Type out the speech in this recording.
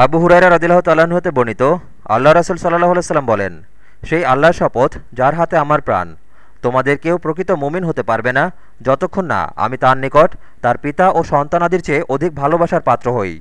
আবু হুরাইরা রদিল্লাহ তাল্লাহ্ন হতে বর্ণিত, আল্লাহ রাসুল সাল্লাহ সাল্লাম বলেন, সেই আল্লাহর শপথ যার হাতে আমার প্রাণ, তোমাদের কেউ প্রকৃত মুমিন হতে পারবে না, যতক্ষণ না আমি তার নিকট তার পিতা ও সন্তানাদির চেয়ে অধিক ভালোবাসার পাত্র হই।